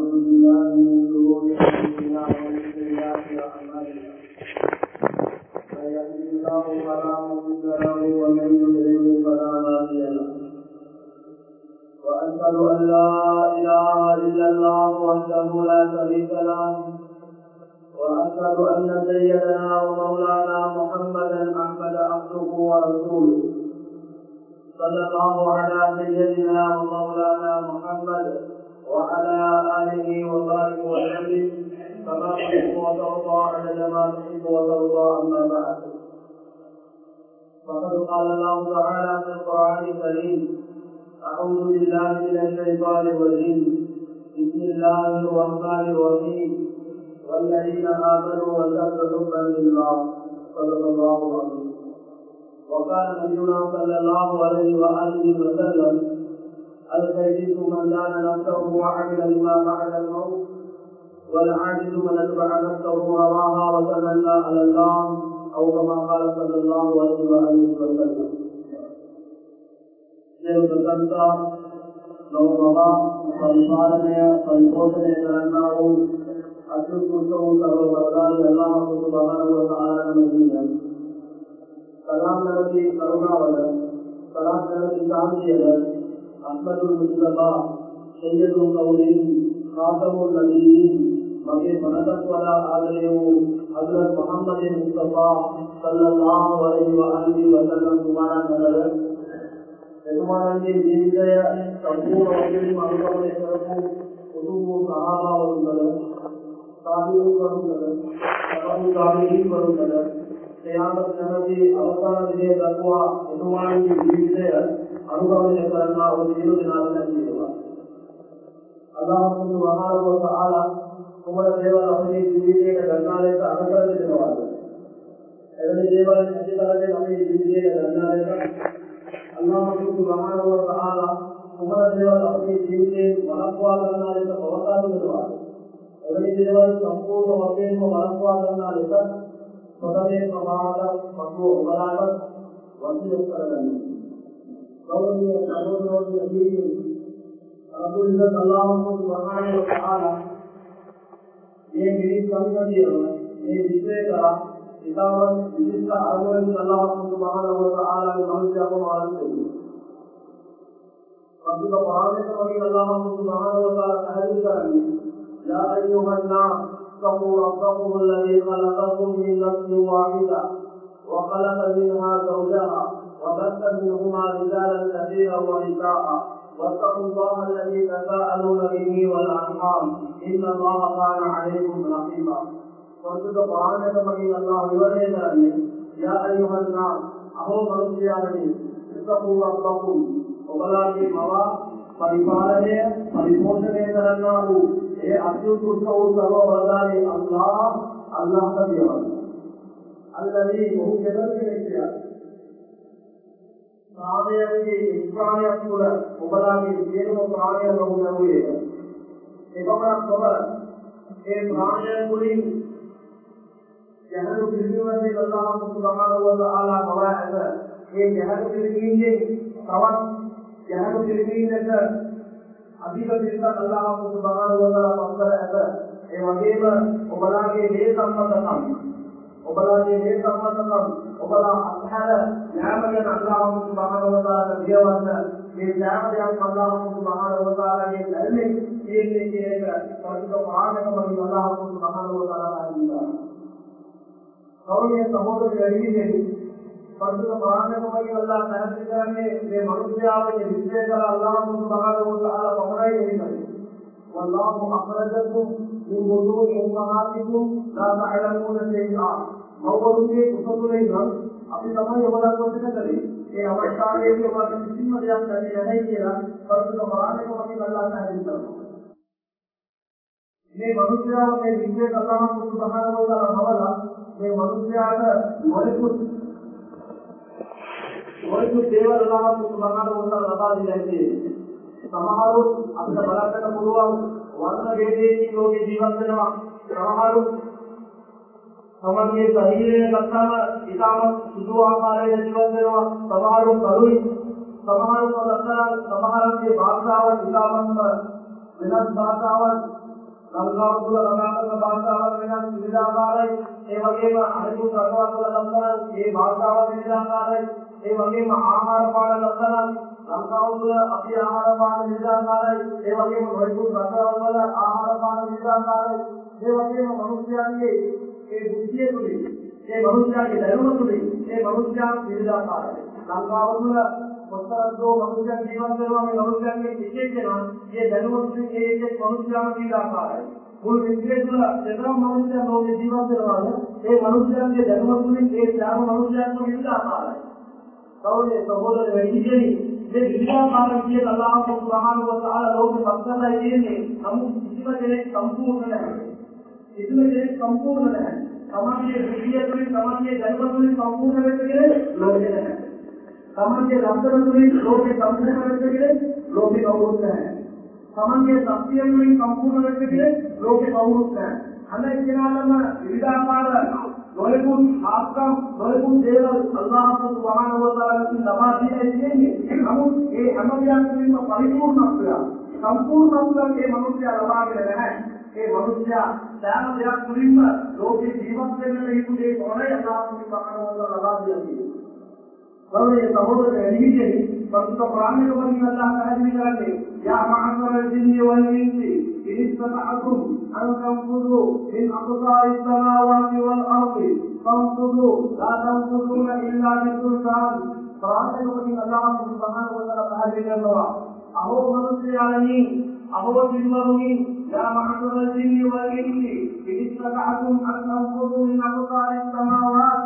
ونعوذ بالله من شرور انفسنا الله ومن يضلل فلا هادي له وأشهد أن لا إله إلا الله وحده لا شريك له وأشهد أن سيدنا ومولانا محمدا احمد عبده ورسوله. صلى الله على سيدنا ومولانا محمد وعلى آله وصحبه وسلم. كما تحب وترضى عدد ما تحب وترضى أما بعد. فقد قال الله تعالى في القرآن الكريم أعوذ بالله من الشيطان الرجيم. بسم الله الرحمن الرحيم. والذين آمنوا وزاد حبا لله صدق الله العظيم. وقال نبينا صلى الله عليه وآله وسلم الكيس من دان نفسه وعمل لما بعد الموت والعاجز من اتبع نفسه هواها وتمنى على الله او كما قال صلى الله عليه واله وسلم ದೇವದಂತ ನವಮವ ಪರಿಪಾಲನೆಯ ಪರಿಪೋಷಣೆಗಳನ್ನ ನಾವು ಅತ್ಯುತ್ತಮವು ಸರ್ವಪ್ರಧಾನಿ ಎಲ್ಲ ಮತ್ತು ಬಹಳ ಆರಾಧನೆ ಕಲಾಂ ನಗರಿ ಕರುಣಾವರ ಕಲಾಂ ನಗರಿ ಶಾಂತಿಯರ ಅಹ್ಮದುಲ್ ಮುಸ್ತಫಾ ಸೈಯದು ಕೌಲಿ ಖಾತಮುಲ್ ನಬೀನ್ ಮಗೆ ಮನತತ್ವದ ಆದರೆಯು ಹಜರತ್ ಮೊಹಮ್ಮದ್ ಮುಸ್ತಫಾ ಸಲ್ಲಲ್ಲಾಹು ಅಲೈಹಿ ವಆಲಿಹಿ ವಸಲ್ಲಂ ಕುಮಾರ ನಗರ ಯಜಮಾನನಿಗೆ ಜೀವಿತೆಯ ಸಂಪೂರ್ಣವಾಗಿ ಅನುಭವನೆ ಕೊರಕು ಕುಟುಂಬ ಸಹಾಭಾವ ಬರುತ್ತದೆ ಸಾಧು ಬರುತ್ತದೆ ಸಬು ಸಾಧಿ ಬರುತ್ತದೆ ಕಿಯಾಮತ್ ನಮಗೆ ಅವಸಾನವಿದೆ ತತ್ವ ಯಜಮಾನಿಗೆ ಜೀವಿತೆಯ ಅನುಭವನೆಗಳನ್ನು ಒಂದು ಏಳು ದಿನಾದಲ್ಲಿ ಇರುವ ಅಲ್ಲಾಹು ಮಹಾನವ ಸಹಾಲ ಕುಮರ ದೇವರ ಅವನಿಗೆ ಜೀವಿತೆಯ ಗಂಗಾಲಯದ ಅನುಗ್ರಹ ದಿನವಾಗಿದೆ ಎರಡನೇ ದೇವರ ಖಚಿತವಾಗಿ ನಮಗೆ ಜೀವಿತೆಯ ಗಂಗಾಲಯದ ಅಲ್ಲಾಹು ಸುಬ್ಹಾನಹು ವ ತಆಲಾ ಕುಮರ ದೇವರ ಅವನಿಗೆ ಜೀವಿತೆ ಮನಸ್ವಾದನಾಲಿತ ಅವತಾರವಿರುವ ಎರಡನೇ ದೇವರ ಸಂಪೂರ್ಣ ವಕೆಯನ್ನು ಮನಸ್ವಾದನಾಲಿತ ಮೊದಲನೇ ಪ್ರಮಾಣದ ಮತ್ತು ಒಬಲಾದ ವಸಿಯೊತ್ತರದಲ್ಲಿ ಗೌರವೀಯ கௌரவிய சகோதரோடைய வீட்டில் அபுரிந்த தல்லாவும் மகாய காலம் ஏகிரி சங்கதியவர் மகிழ்ச்சியாக وبث منهما رجالا كثيرا ونساء واتقوا الله الذي تساءلون به والارحام ان الله كان عليكم رقيبا ಪ್ರಸ್ತುತ ಪುರಾಣದ ಬಗ್ಗೆ ಅಲ್ಲಾಹ ವಿವರಣೆ ಮಾಡಲಿ ಯಾ ಅಯ್ಯುಹನ್ನ ಅಹೋ ಮನುಷ್ಯಾಗಲಿ ಇತ್ತಕು ರಬ್ಬಕು ಒಬ್ಬಲಾಗಿ ಮವ ಪರಿಪಾಲನೆ ಪರಿಪೋಷಣೆಗಳನ್ನು ಏ ಅತ್ಯುತ್ಕೃಷ್ಟವು ಸರ್ವಬಲದಾರಿ ಅಲ್ಲಾಹ ಅಲ್ಲಾಹದ ದೇವರು ಅಲ್ಲದೆ ಬಹು ಜನರಿಗೆ කාමයේ විස්වාණයක් තුළ ඔබලාගේ සියලුම ප්‍රාණය ලබු ලැබුවේ. එපමණක් නොව ඒ ප්‍රාණය මුලින් ජහරු පිළිවෙන්නේ අල්ලාහ් සුබ්හානහු වතාලා බව ඇත. ඒ ජහරු පිළිගින්නේ තවත් ජහරු පිළිගින්නට අධික පිළිසක් අල්ලාහ් සුබ්හානහු වතාලා පස්තර ඇත. ඒ වගේම ඔබලාගේ මේ සම්බන්ධකම් ඔබලාගේ මේ සම්බන්ධකම් ඔබලා අත්හැර යාමගෙන අල්ලාහ් සුබ්හානහු වතාලා දියවන්න මේ යාමයන් අල්ලාහ් සුබ්හානහු වතාලාගේ ධර්මයේ කියන්නේ කියන එක පරිසර ප්‍රාණකම අල්ලාහ් සුබ්හානහු වතාලා කියනවා කවුරුේ සහෝදර වැඩිහිටියෙ පරිසර ප්‍රාණකමයි අල්ලාහ් පැහැදිලි කරන්නේ මේ මනුෂ්‍යයාගේ විශ්ලේෂ කර අල්ලාහ් සුබ්හානහු වතාලා පමණයි කියන්නේ والله أخرجكم من بطون أمهاتكم لا تعلمون شيئا මව්වරුන්ගේ කුසලයෙන් නම් අපි තමයි ඔබලා කොටන කරේ ඒ අවස්ථාවේදී ඔබට කිසිම දෙයක් දැනෙන්නේ නැහැ කියලා පරිසර ප්‍රාණකම වගේ අල්ලාහ් පැහැදිලි කරනවා මේ මනුෂ්‍යයා මේ විද්‍යාව කතාව සුබහානහු වතාලා හවලා මේ මනුෂ්‍යයාට මොලෙකුත් මොලෙකුත් දේවල් අල්ලාහ් සුබහානහු වතාලා ලබා දීලා තියෙන්නේ සමහරු අපිට බලන්න පුළුවන් වර්ණ ભેදයෙන් ලෝකේ ජීවත් වෙනවා. සමහරු තමන්ගේ ශරීරය ගත්තාම ඉතාම සුදු ආකාරයෙන් ජීවත් වෙනවා සමහරු කළුයි සමහරු ගත්තා සමහරගේ භාෂාව ඉතාමත් වෙනස් භාෂාවක් ලංකාව තුළ කතා කරන භාෂාවල් වෙනස් විවිධාකාරයි. ඒ වගේම අනිකුත් රටවල් වල ලක්ෂණ මේ භාෂාව විවිධාකාරයි. ඒ වගේම ආහාර පාන ලක්ෂණ ලංකාව තුළ අපි ආහාර පාන විවිධාකාරයි. ඒ වගේම අනිකුත් රටවල් වල ආහාර පාන විවිධාකාරයි. ඒ වගේම මිනිස්යාගේ ඒ බුද්ධිය තුළින් ඒ මිනිස්යාගේ දැනුම තුළින් ඒ මිනිස්යා විවිධාකාරයි. ලංකාව තුළ කොතරම්දෝ මනුෂ්‍යයන් ජීවත් වෙනවා මේ මනුෂ්‍යයන්ගේ විශේෂණ මේ දැනුම තුළින් ඒ එක් මනුෂ්‍යයන් විවිධාකාරයි. මුළු විශ්වය තුළ දෙතරම් මනුෂ්‍යයන් ලෝකේ ජීවත් වෙනවාද ඒ මනුෂ්‍යයන්ගේ දැනුම තුළින් ඒ සෑම මනුෂ්‍යයන්ම විවිධාකාරයි. කවුනේ සහෝදර වැඩිහිටියනි මේ විවිධාකාර විදියට අල්ලාහ් සුබ්හානහු වතාලා ලෝකෙ සම්පූර්ණයි කියන්නේ නමුත් කිසිම කෙනෙක් සම්පූර්ණ නැහැ. කිසිම කෙනෙක් සම්පූර්ණ නැහැ. තමන්ගේ විද්‍යාව තුළින් තමන්ගේ දැනුම තුළින් සම්පූර්ණ වෙන්න කෙනෙක් ලෝකෙ නැහැ. තමන්ගේ ලක්ෂණ තුළින් ලෝකෙ සම්පූර්ණ වෙන්න කෙනෙක් ලෝකෙ කවුරුත් නැහැ. තමන්ගේ ශක්තිය තුළින් සම්පූර්ණ වෙන්න කෙනෙක් ලෝකෙ කවුරුත් නැහැ. හැම එක්කෙනාටම විවිධාකාර නොයෙකුත් ආත්ම නොයෙකුත් දේවල් අල්ලාහ් සුබ්හානහු වතාලා විසින් ලබා දීලා තියෙන්නේ. නමුත් ඒ හැම දෙයක් තුළින්ම පරිපූර්ණත්වය සම්පූර්ණත්වයක් මේ මිනිස්යා ලබාගෙන නැහැ. ඒ මනුෂ්‍යයා සෑම දෙයක් තුළින්ම ලෝකේ ජීවත් වෙන්න ලැබුණේ මොනේ අදාළම පකරවල ලබා දෙන්නේ. වලේ සමෝධය නිවිදේ පසුත ප්‍රාණික වගේ අල්ලාහ පැහැදිලි කරන්නේ යා මහාන්තර ජින්නේ වල් ඉන්ති ඉනිස්සතහතුම් අන් තම්කුදු මින් අකුසාරි සමාවාති වල් අර්ධි තම්කුදු ලා තම්කුදුන ඉල්ලා බිසුල්තාන් ප්‍රාණික වගේ අල්ලාහ සුබ්හානහු වතාලා පැහැදිලි කරනවා අහෝ මනුෂ්‍යයාලනි أهو من وهم يا معشر الجن والإنس إن استطعتم أن تنفذوا من أقطار السماوات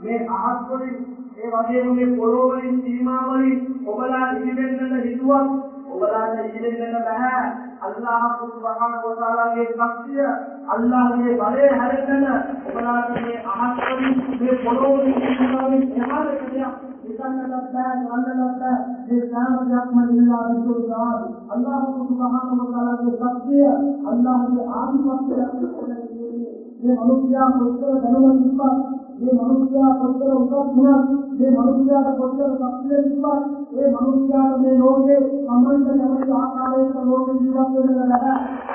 මේ අහස් වලින් ඒ වගේම මේ පොළොව වලින් සීමා වලින් ඔබලා ඉදිරියෙන්නට හිතුවත් ඔබලාට ඉදිරියෙන්නට බෑ. අල්ලාහ් සුබ්හානහු වතාලාගේ ශක්තිය අල්ලාහ්ගේ බලය හැරෙන්න ඔබලාට මේ අහස් වලින් මේ පොළොව වලින් සීමා වලින් එහාට කියලා ඉතන්නට බෑ ගන්නට බෑ මේ සාමයක්ම ඉල්ලා රසූල්ලා අල්ලාහ් සුබ්හානහු වතාලාගේ ශක්තිය අල්ලාහ්ගේ ආධිපත්‍යය මේ මනුෂ්‍යයා කොච්චර දැනුම තිබ්බත් මේ මනුෂ්‍යයා කොච්චර උසස් වුණත් මේ මනුෂ්‍යයාට කොච්චර ශක්තිය තිබ්බත් මේ මනුෂ්‍යයාට මේ ලෝකේ සම්බන්ධ කැමති ආකාරයක ලෝකෙ ජීවත් වෙන්න බැහැ.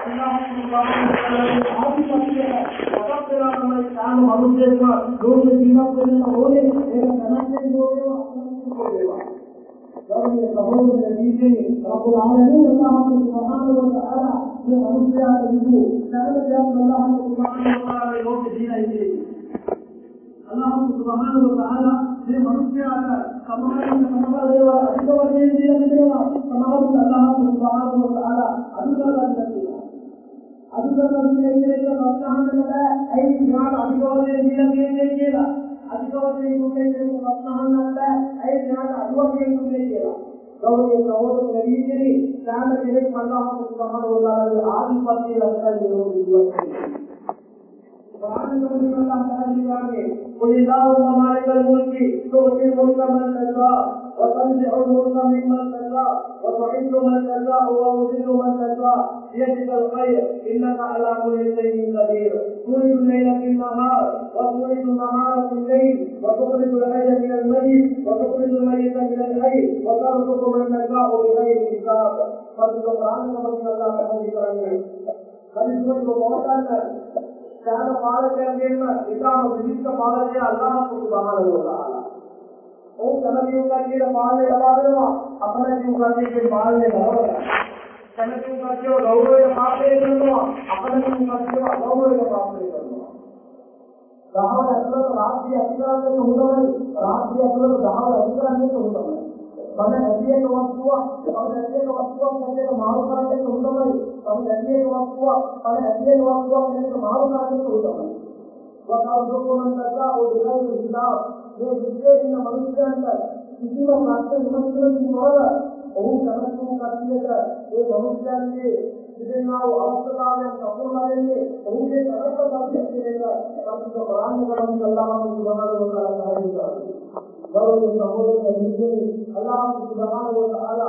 சமகாலத்தில் அல்லாஹ் சுபஹானஹு வ தஆலா அதுதான் ಅಧಿಕವಾಗಿ ಪ್ರೋತ್ಸಾಹನಗಳ ಐದು ನಾಡು ಅಧಿಕವಾಗಿ ನೀಡಬೇಕೇ ಕೇಳ ಅಧಿಕವಾಗಿ ಪ್ರೋತ್ಸಾಹನಗಳ ಐದು ನಾಡು ಅಧಿಕವಾಗಿ ನೀಡಬೇಕೇಳ கௌரவ சகோதரர் வீட்டிலே சாந்த நிலை பண்ணாமல் ஆதிபத்தியில் ولله ممالك الملك تؤتي الملك من تشاء وتنزع الملك ممن تشاء وتعز من تشاء وتذل من تشاء بيدك الخير انك على كل شيء قدير تولد الليل في النهار وتولد النهار في الليل وتخرج الحي من الميت وتخرج الميت من الحي وترزق من تشاء بغير حساب فاتقوا القران ومن الله فهو بكرامه فمن سوره ඥාන පාලකයන්ගෙන්ම ඉතාම විශිෂ්ට පාලකය අල්ලාහ් සුබ්හානහු වතාලා. ඔව් කනදියුකා කියන පාලනය ලබා දෙනවා අපනදියුකා කියන පාලනය ලබා දෙනවා. කනදියුකා කියන ගෞරවය පාලනය කරනවා අපනදියුකා කියන අගෞරවය පාලනය කරනවා. දහවල් ඇතුළත රාජ්‍ය අධිකාරියක හොඳයි රාජ්‍ය ඇතුළත දහවල් අධිකාරියක හොඳයි. බන ඇදියක වස්තුවක් බන ඇදියක වස්තුවක් නැතික මාරු කරන්නේ හොඳයි. බන ඇදියක වස්තුවක් බන ඇදියක වස්තුවක් නැතික මාරු කරන්නේ හොඳයි. වකෞදුකුමන් තසා උදේ හිතාව මේ විශේෂින මනුෂ්‍යයන්ට කිසිම ප්‍රශ්න විමසීමකින් නොව ඔහු කනසු කතියට ඒ මනුෂ්‍යයන්ගේ තිබෙනා වූ අවස්ථාවෙන් සම්පූර්ණ වෙන්නේ ඔහුගේ කරක පස්සේ කියන එක අපිට බලන්න බලන්න අල්ලාහ් සුබ්හානහු වතාලා සාහිත්‍යය ගෞරවනීය සහෝදර මිත්‍රනි අල්ලාහ් සුබ්හානහු වතාලා මේක වශයෙන් ප්‍රාර්ථනා කරන අල්ලාහ් සුබ්හානහු වතාලා கௌரவ சகோதரர்கள் அல்லாஹ் சுபகான ஒரு ஆளா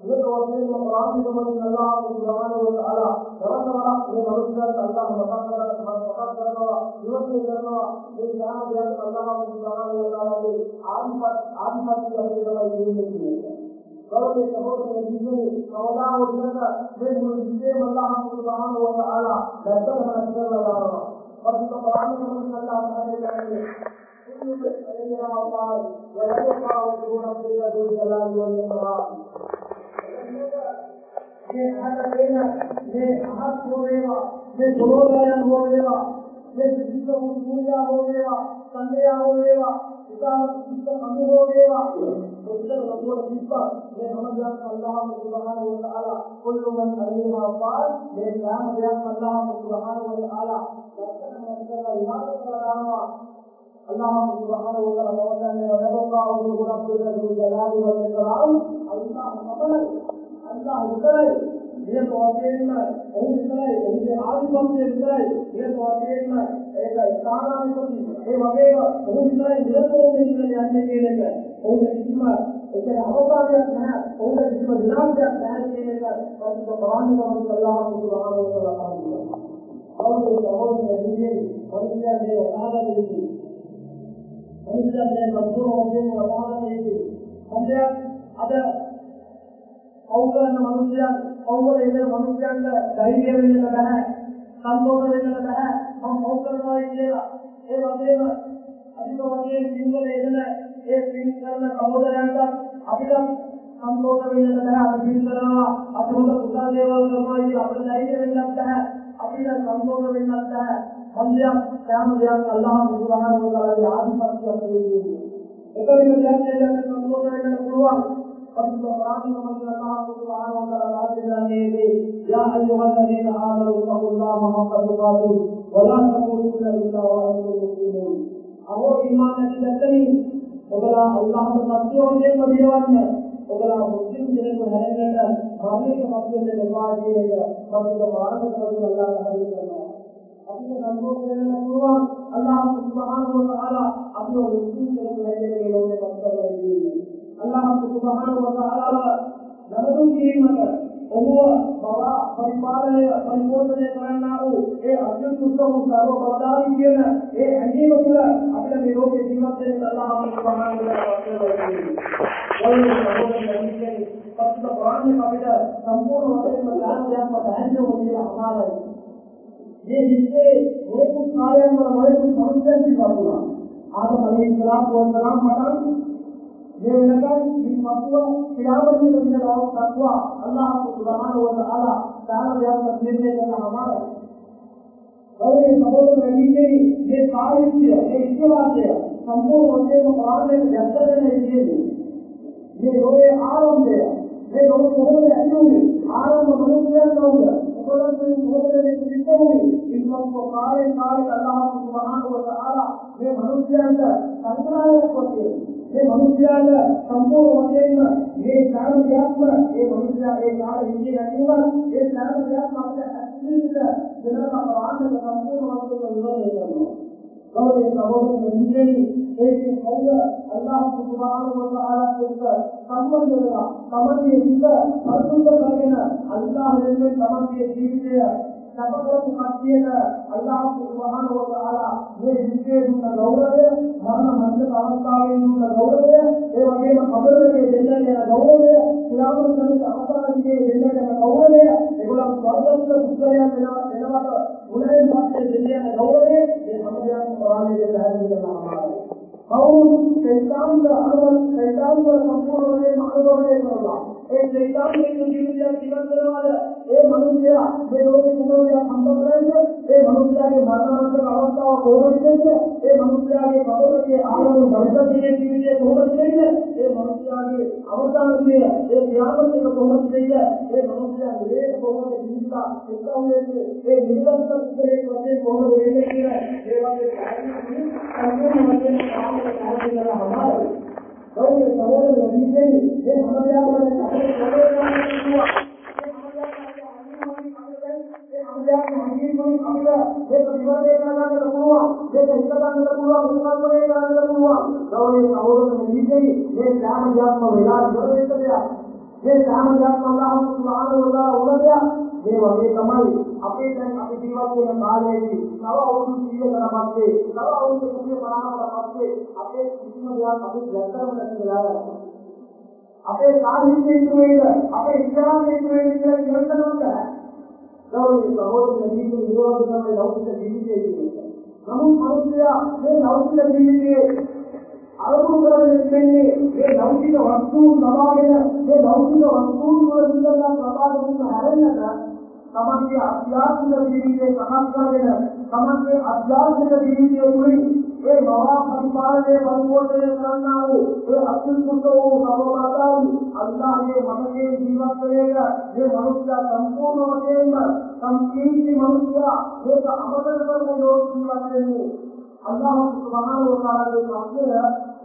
இதுக்கு வந்து நம்ம பிரார்த்திக்க முடியும் அல்லாஹ் சுபகான ஒரு ஆளா பிறந்தவா இது மனுஷர் அல்லாஹ் மசாக்கிறவா யுவத்தி இருக்கிறவா இது ஞானத்தியாக அல்லாஹ் சுபகான ஒரு ஆளாவது ஆதிபத்திய அப்படிங்கிறவா இருந்திருக்கிறீர்கள் கௌரவ சகோதரர்கள் அவதான் ஒரு இடத்தை வேறு விஷயம் அல்லாஹ் சுபகான ஒரு ஆளா லட்சம் நடக்கிறவா பத்து பிரார்த்திக்க முடியும் அல்லாஹ் فإن الله ويبقى وجهه في ذي الجلال والإكرام من حسدنا من حقنا من ضرورنا من பூஜாவோடேவா சந்தையாவோடேவா மனுவோடேவா كل من عليها فعل لله يا الله سبحانه وتعالى لكن من الله تعالى அல்லாஹ் சுப்ஹானஹு வ தஆலா வதன்ன வலல்லாஹு ரப்பல் ஜலாலி வல் இக்ராம் அல்லாஹ் மதலை அல்லாஹ் உத்தரை මේ තෝරේන්න ඔහු විතරයි ඔහුගේ ආධිපත්‍යය විතරයි මේ තෝරේන්න ඒක ස්ථානාධිපති ඒ වගේම ඔහු විතරයි නිරතෝමේ කියලා යන්නේ කියන එක ඔහුගේ කිසිම ඒකට අවකාශයක් නැහැ ඔහුගේ කිසිම විලාසයක් නැහැ කියන එක පොදුක බලන්න කවුරුත් අල්ලාහ් සුබ්හානහු වතාලා කවුරුත් අවුලේ අවුලේ නිදී පරිත්‍යාගයේ වදාලා දෙන්නේ ආදාදෙති පරිත්‍යාගයේ මතුරු වශයෙන් ආදාදෙති සම්ප්‍රදාය අද අවුලන මිනිසයන් අවුල ඉන්න මිනිසයන්ට ධෛර්ය වෙන්න බෑ සම්පූර්ණ වෙන්න බෑ මම මොකද කරනවා කියලා ඒ වගේම අනිත් වගේ සිංහල එදෙන ඒ පින් කරන සහෝදරයන්ට අපිට සම්පූර්ණ වෙන්න බෑ අපි පින් කරනවා අපි හොඳ කුසල දේවල් කරනවා කියලා අපිට ධෛර්ය වෙන්නත් බෑ අපිට සම්පූර්ණ වෙන්නත් බෑ. සම්යම් සෑම දෙයක් අල්ලාහ් සුබ්හානහු වතාලාගේ ආධිපත්‍යය තියෙන්නේ එක විදිහට දෙයක් සම්පූර්ණ වෙන්න පුළුවන් يا أيها الذين آمنوا اتقوا الله حق تقاته ولا تموتن إلا وأنتم مسلمون أهو إيمان الذي ඔබලා අල්ලාහ්ගේ සත්‍යෝදයෙන් දිනවන්න ඔබලා මුස්ලිම් කෙනෙකු හැරෙන්නට මානසික මතයෙන් දෙපා කියන එක බබුද මානසික කරගෙන අල්ලාහ් හරි කරනවා අපිට සම්පූර්ණ වෙන්න පුළුවන් අල්ලාහ් සුබ්හානහු වතාලා අපිව මුස්ලිම් කෙනෙකු හැරෙන්න ලෝකේ පස්සවලා ඉන්නේ අල්ලාහ් සුබ්හානහු වතාලා නමතුන් කිරීමට ඔබව බව පරිපාලනය පරිපෝෂණය කරන්නා වූ ඒ අත්‍යුත්තම සර්ව බලධාරී කියන ඒ ඇඟීම තුළ අපිට මේ ලෝකේ ජීවත් වෙන්න අල්ලාහ් සුබ්හානහු වතාලා අපිට සම්පූර්ණ වශයෙන්ම ඥානයක්ම පැහැදිලිව කියලා අමාරයි. உழைக்கும் காரியங்கள் உழைக்கும் சமுதாயத்தை பார்க்கலாம் ஆதம் அலைக்கலாம் போகலாம் மாட்டான் ये लगा कि मकुआ कियामत में नबी का तकवा अल्लाह सुब्हान व तआला ताला या तकदीर का हमारा और ये सबों नबी ने ये कार्य किया ये इसके बाद है संपूर्ण होते को कुरान में व्यक्त करने के लिए ये रोए आरंभ है ये लोग को ऐसे होंगे आरंभ मनुष्य का होगा ඉන්නක කාර්යය කාර්ය අල්ලාහ් සුබ්හානහු වතාලා මේ මනුස්සයන්ට සංකල්පයක් වශයෙන් මේ මනුස්සයාට සම්පූර්ණ වශයෙන්ම මේ කාම දෙයක්ම ඒ මනුස්සයා ඒ කාල විදිහේ නැතිවම ඒ කාම දෙයක්ම අපිට ඇතුළත දෙනම ප්‍රාණක සම්පූර්ණ වශයෙන්ම විරෝධ කරනවා. ගෞරවයෙන් සමෝධන නිදෙනි ඒකේ කවුද අල්ලාහ් සුබ්හානහු වතාලා එක්ක සම්බන්ධ වෙලා තමන්ගේ හිත අසුද්ධ කරගෙන අල්ලාහ් දෙන්නේ තමන්ගේ ජීවිතය සබකරපු කට්ටියට අල්ලාහ් සුබ්හානහු වතාලා මේ විශ්වයේ දුන්න ගෞරවය මරණ මන්ද අවස්ථාවේ දුන්න ගෞරවය ඒ වගේම කබරේ දෙන්න යන ගෞරවය ක්‍රියාවල කරන අවස්ථාවේදී දෙන්න යන ගෞරවය ඒගොල්ලන් ස්වර්ගස්ත පුත්‍රයන් වෙනවා වෙනවට මුලින් පස්සේ දෙන්න යන ගෞරවය මේ හැමදේම ප්‍රාණය දෙන්න හැදෙනවා කවුරු සෛතාන්ද අනුවල් සෛතාන්ද සම්පූර්ණයෙන් අනුභවය කරනවා ඒ සෛතාන්ගේ ජීවිතය ජීවත් කරනවාද? ඒ මිනිසයා මේ ලෝකෙ කුමරිය සම්බන්ධ කරන්නේ? ඒ මිනිසයාගේ මරණාන්තක අවස්ථාව කොහොමද කියන්නේ? ඒ මිනිසයාගේ කවරේ ආරම්භ බරිතයේ ජීවිතය කොහොමද කියන්නේ? ඒ මිනිසයාගේ අවසානයේ ඒ ක්‍රියාවලික කොහොමද කියන්නේ? ඒ මිනිසයාගේ ඒක කොහොමද ජීවිත එක්කවෙන්නේ ඒ නිරන්තර කුසලයේ වශයෙන් කොහොමද වෙන්නේ කියන ඒ වගේ සම්පූර්ණ වශයෙන් කාමයේ කාර්ය කරලා හමාරයි ගෞරව සහෝදර විදිහේ මේ හැමදාම අපේ මේ සාමජාත්ම අල්ලාහ් සුබ්හානහු වතාලා උලදයා මේ වගේ තමයි අපේ දැන් අපි ජීවත් වෙන කාලයේදී තව අවුරුදු 100කට පස්සේ තව අවුරුදු 150කට පස්සේ අපේ කිසිම දෙයක් අපි දැක්කම නැති වෙලා යනවා. අපේ සාහිත්‍යයේ අපේ ඉස්ලාමයේ කියන ඉවතනොත් ගෞරවනීය සහෝදර ජීවිතයේ නිරෝධ තමයි ලෞකික ජීවිතයේ කියන්නේ. නමුත් මිනිසයා මේ ලෞකික ජීවිතයේ අරමුණු කරගෙන ඉන්නේ මේ ලෞකික වස්තුන් ලබාගෙන මේ ලෞකික වස්තුන් වල විඳලා ප්‍රබාදයෙන් හැරෙන්නට තමන්ගේ අධ්‍යාත්මික ජීවිතේ සකස් කරගෙන තමන්ගේ අධ්‍යාත්මික ජීවිතයේ තුලින් ඒ මවා පරිපාලනය පරිපෝෂණය කරන්නා වූ ඒ අත්‍යන්ත වූ සමවතාවි අල්ලාහගේ මතකයේ ජීවත් වෙන මේ මනුෂ්‍ය සම්පූර්ණ වශයෙන්ම සම්පීති මනුෂ්‍ය මේක අමතක කරන යෝග ජීවත් වෙන්නේ الله سبحانه وتعالى يقول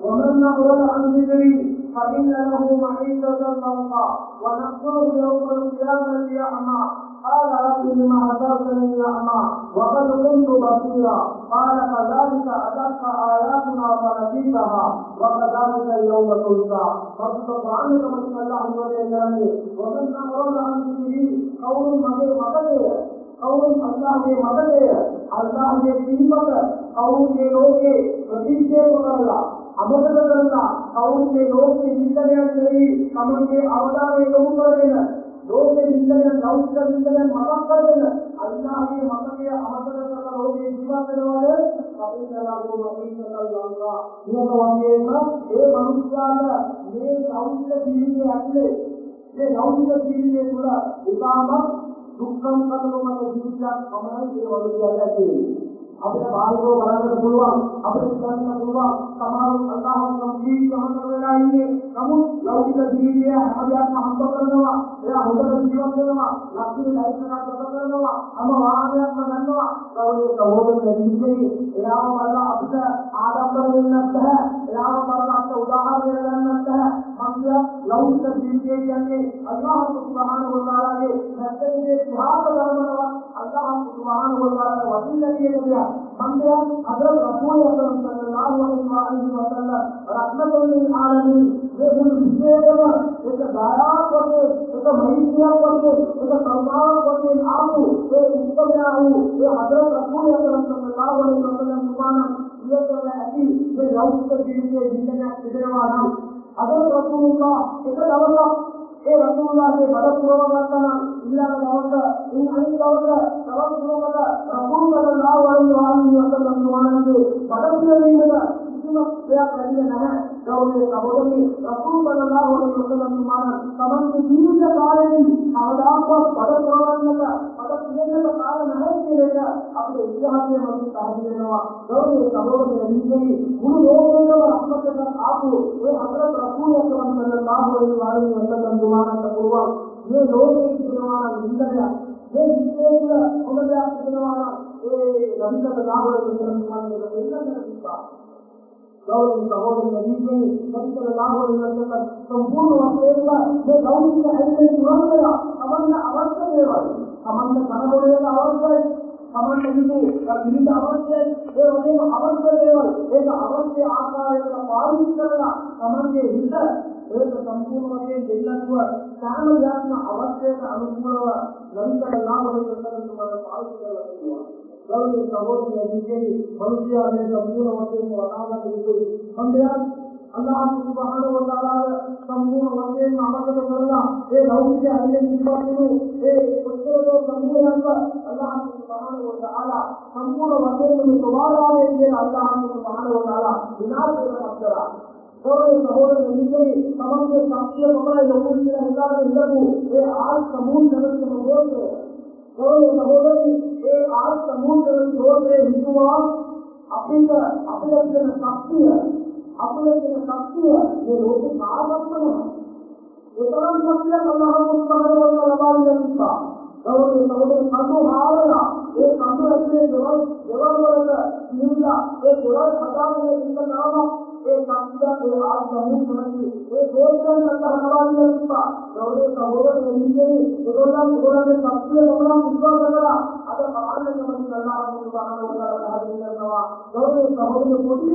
ومن أضل عن ذكري فإن له معيشة ضنكا ونحشره يوم القيامة أعمى قال رب لما أتركني أعمى وقد كنت بصيرا. قال كذلك أتتك آياتنا فنسيتها وكذلك اليوم تنسى. فاستطعمك من الله ولله وكنا مرنا عن سبيله قول مغير مغير قول الله के मदद है अल्लाह के दीपक कौन के लोग के प्रतीक्षे को करला अमदद करला कौन के लोग की जिंदगी मेरी कमन के अवतार लोग कर देना ලෝකේ විස්තරය ලෞකික විස්තරය මතක් කරගෙන අල්ලාහගේ මතකය අමතක කරලා ලෝකේ ජීවත් වෙනවද? අපේකලාගෝ මතකල්ලාංගා මේක වගේම ඒ මනුස්සයාට මේ ලෞකික ජීවිතය ඇතුලේ මේ ලෞකික ජීවිතය තුළ ඉතාම දුක්ඛම් කතමක ජීවිතයක් පමණයි ඒ වගේ කියන්නේ අපිට බාහිරව බලන්නට පුළුවන් අපිට හිතන්න පුළුවන් සමහර අල්ලාහ් සම්පීඩ සමතර වෙලා ඉන්නේ නමුත් ලෞකික ජීවිතය හැමදේම හම්බ කරනවා. එයා හොඳට ජීවත් වෙනවා ලක්ෂණ ලයිසනක් ගත කරනවා අම වාහනයක්ම ගන්නවා කවුරුත් සහෝදර ජීවිතේ එයාම බලලා අපිට ආඩම්බර වෙන්නත් බෑ එයාම බලලා අපිට උදාහරණයක් ගන්නත් බෑ. මන්දිය ලෞකික ජීවිතය කියන්නේ අල්ලාහ් සුබ්හානහු වතාලාගේ නැත්නම් ඉතිහාස ධර්මනවා අල්ලාහ් සුබ්හානහු වතාලා වදින්නේ කියන්නේ මන්දිය හදරත් රසූල් අල්ලාහ් සල්ලල්ලාහු අලයිහි වසල්ලම් රහ්මතුල් ලිල් ආලමීන් මේ මුළු විශ්වයේම එක ගායාවක් වගේ එක මෛත්‍රියක් වගේ එක සම්මානයක් වගේ ආපු ඒ උත්තරයා වූ ඒ හදරත් රසූල් අල්ලාහ් සල්ලල්ලාහු අලයිහි වසල්ලම් සුබානම් ඉයතර ඇති මේ ලෞකික ජීවිතයේ ජීවිතයක් තිබෙනවා නම් හදරත් රසූල්ලා එක දවසක් ඒ රසූල්ලාගේ බඩ පුරව ගන්නා ඊළඟ දවස ඉන් අනිත් දවස තවත් පුරවද රසූල් සල්ලල්ලාහු අලයිහි වසල්ලම් සුබානන්ගේ බඩ පුරවීමට කිසිම දෙයක් ලැබෙන්නේ නැහැ. ගෞරවයේ සහෝදරනි රසූල් සල්ලල්ලාහු අලයිහි වසල්ලම් සුබාන තමන්ගේ ජීවිත කාලෙදී කවදාකවත් බඩ පුරවන්නට බඩ පිළිගන්න කාල නැහැ කියන එක අපේ ඉතිහාසයේ මත පැහැදිලි වෙනවා. ගෞරවයේ සහෝදරනි මේ මුළු ලෝකෙම රහමතට ආපු ඒ හතර රසූල් සල්ලල්ලාහු අලයිහි වසල්ලම් සුබානට පුළුවන්. මේ ලෝකයේ තිබෙනවා වින්දනය මේ විශ්වයේ ඔබ දෙයක් තිබෙනවා ඒ නබිසල්ලාහු අලයිහි වසල්ලම් සුබානට දෙන්නට තිබ්බා ගෞරව සහෝදර නබීගේ සල්ලල්ලාහු අලයිහි වසල්ලම් සම්පූර්ණ වශයෙන්ම මේ ලෞකික ඇල්ලේ පුරන්නලා තමන්න අවශ්‍ය දේවල් තමන්න කනබොලේට අවශ්‍යයි. තමන්න ඉන්නේ පිළිද අවශ්‍යයි. ඒ වගේම අවශ්‍ය දේවල් ඒක අවශ්‍ය ආකාරයට පාවිච්චි කරලා තමන්ගේ හිත ඒක සම්පූර්ණ වශයෙන් දෙන්නතුව සෑම දෙයක්ම අවශ්‍යයට අනුකූලව නබිසල්ලාහු අලයිහි වසල්ලම් තුමාට පාවිච්චි කරලා තියෙනවා. ගෞරවනීය සහෝදරයන් විශේෂ මනුෂ්‍යයාගේ සම්පූර්ණ වශයෙන් වනාගත යුතුයි. සම්දයන් අල්ලාහ් සුබ්හානහු වතාලා සම්පූර්ණ වශයෙන් අමතක කරලා ඒ ලෞකික අරියෙන් පිටවතුණු ඒ උත්තරෝ සම්පූර්ණව අල්ලාහ් සුබ්හානහු වතාලා සම්පූර්ණ වශයෙන් සෝවාලාවේ කියන අල්ලාහ් සුබ්හානහු වතාලා විනාශයට පත් කරා. ගෞරවනීය සහෝදරයන් විශේෂ තමන්ගේ ශක්තිය පමණයි ලොකු කියලා හිතාගෙන ඉඳපු ඒ ආල් සමූහ දෙවියන් මොකද ගෞරවනීය සහෝදරනි ඒ ආල් සමූහයෙන් දෝෂේ හිතුවා අපිට අපිට තියෙන ශක්තිය අපිට තියෙන ශක්තිය මේ ලෝකේ කාටවත් ඒ තරම් ශක්තියක් අල්ලාහ් සුබ්හානහු වතාලා ලබා දෙන්නා ගෞරවනීය සහෝදරනි කඳු හාරලා ඒ කඳු ඇතුලේ දේවල් දේවල් වලට නිවිලා ඒ දේවල් හදාගෙන ඉන්න නාම ඒ ශක්තිය ඒ ආල් සමූහයෙන් ඒ දෝෂයන් අල්ලාහ් ලබා දෙන්නා ගෞරවනීය සහෝදරනි නිවිලේ ඒගොල්ලන් ඒගොල්ලන්ගේ ශක්තිය මොනවා විශ්වාස කරලා අද පාලනය කරන අල්ලාහ් සුබ්හානහු වතාලා හදින් කරනවා. ගෞරවනීය සහෝදරනි පොඩි